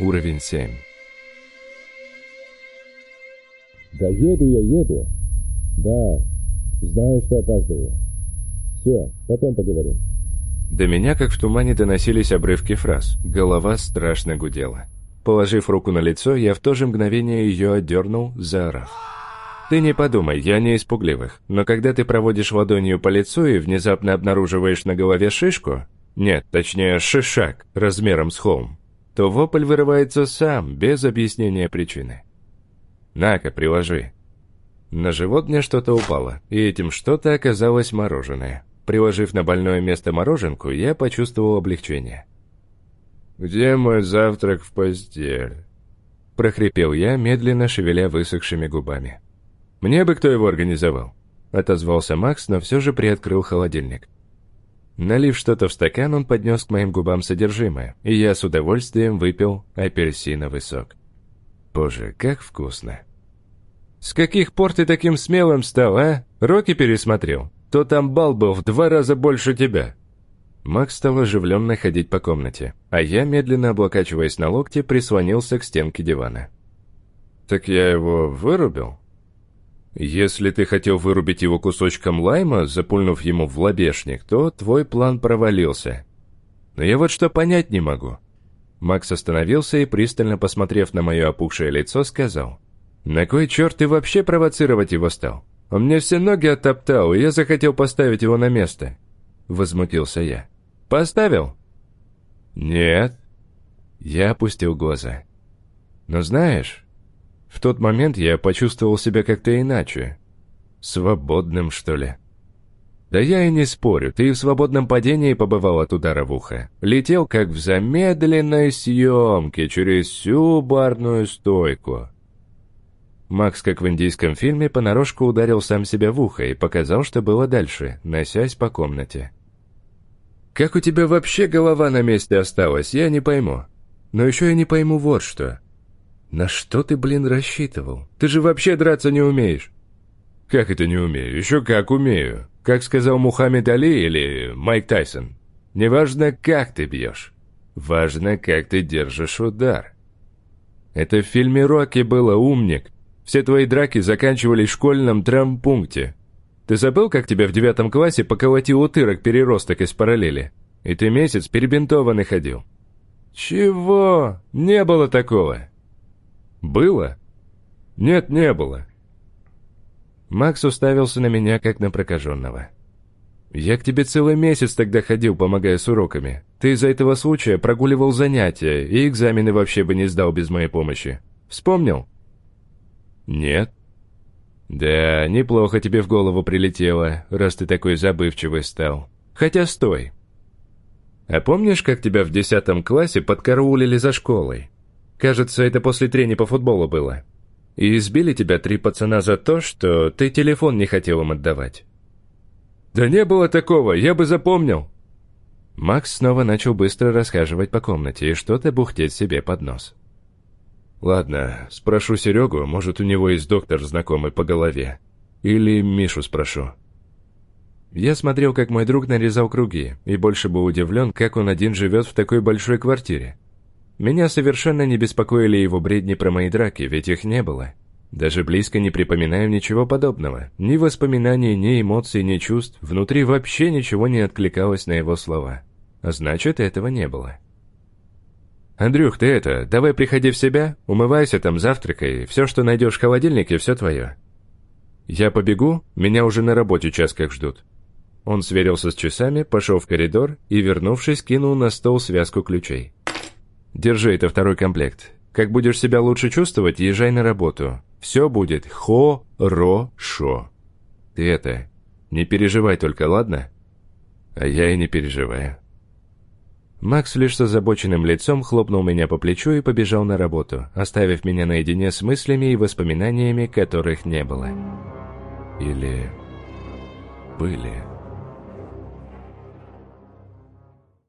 Уровень 7. Да еду я, еду. Да, знаю, что опаздываю. Все, потом поговорим. До меня, как в тумане, доносились обрывки фраз. Голова страшно гудела. Положив руку на лицо, я в то же мгновение ее отдернул, заорав. Ты не подумай, я не испугливых, но когда ты проводишь ладонью по лицу и внезапно обнаруживаешь на голове шишку, нет, точнее шишак, размером с холм, то вопль вырывается сам, без объяснения причины. На-ка, приложи. На живот мне что-то упало, и этим что-то оказалось мороженое. Приложив на больное место мороженку, я почувствовал облегчение. «Где мой завтрак в постель?» прохрипел я, медленно шевеля высохшими губами. «Мне бы кто его организовал?» отозвался Макс, но все же приоткрыл холодильник. Налив что-то в стакан, он поднес к моим губам содержимое, и я с удовольствием выпил апельсиновый сок. Боже, как вкусно. «С каких пор ты таким смелым стал, а? Роки пересмотрел? То там бал был в два раза больше тебя». Макс стал оживленно ходить по комнате, а я, медленно облокачиваясь на локте, прислонился к стенке дивана. «Так я его вырубил?» Если ты хотел вырубить его кусочком лайма, запульнув ему в лобешник, то твой план провалился. Но я вот что понять не могу. Макс остановился и, пристально посмотрев на мое опухшее лицо, сказал. «На кой черт ты вообще провоцировать его стал? Он мне все ноги оттоптал, и я захотел поставить его на место». Возмутился я. «Поставил?» «Нет». Я опустил глаза. «Но знаешь, в тот момент я почувствовал себя как-то иначе. Свободным, что ли. Да я и не спорю, ты в свободном падении побывал от удара в ухо. Летел как в замедленной съемке через всю барную стойку. Макс, как в индийском фильме, понарошку ударил сам себя в ухо и показал, что было дальше, носясь по комнате. «Как у тебя вообще голова на месте осталась, я не пойму. Но еще я не пойму вот что. «На что ты, блин, рассчитывал? Ты же вообще драться не умеешь!» «Как это не умею? Еще как умею! Как сказал Мухаммед Али или Майк Тайсон. Неважно, как ты бьешь. Важно, как ты держишь удар. Это в фильме «Рокки» было, умник. Все твои драки заканчивались в школьном травмпункте. Ты забыл, как тебя в девятом классе поколотил утырок переросток из параллели? И ты месяц перебинтованный ходил. Чего? Не было такого. «Было?» «Нет, не было». Макс уставился на меня, как на прокаженного. «Я к тебе целый месяц тогда ходил, помогая с уроками. Ты из-за этого случая прогуливал занятия, и экзамены вообще бы не сдал без моей помощи. Вспомнил?» «Нет». «Да, неплохо тебе в голову прилетело, раз ты такой забывчивый стал. Хотя стой. А помнишь, как тебя в десятом классе подкараулили за школой? Кажется, это после трения по футболу было. И избили тебя три пацана за то, что ты телефон не хотел им отдавать. Да не было такого, я бы запомнил. Макс снова начал быстро расхаживать по комнате и что-то бухтеть себе под нос. Ладно, спрошу Серегу, может, у него есть доктор знакомый по голове. Или Мишу спрошу. Я смотрел, как мой друг нарезал круги, и больше был удивлен, как он один живет в такой большой квартире. Меня совершенно не беспокоили его бредни про мои драки, ведь их не было. Даже близко не припоминаю ничего подобного. Ни воспоминаний, ни эмоций, ни чувств. Внутри вообще ничего не откликалось на его слова. А значит, этого не было. «Андрюх, ты это, давай приходи в себя, умывайся там, завтракай, все, что найдешь в холодильнике, все твое». «Я побегу, меня уже на работе час как ждут». Он сверился с часами, пошел в коридор и, вернувшись, кинул на стол связку ключей. Держи, это второй комплект. Как будешь себя лучше чувствовать, езжай на работу. Все будет хо-ро-шо. Ты это, не переживай только, ладно? А я и не переживаю. Макс лишь с озабоченным лицом хлопнул меня по плечу и побежал на работу, оставив меня наедине с мыслями и воспоминаниями, которых не было. Или были...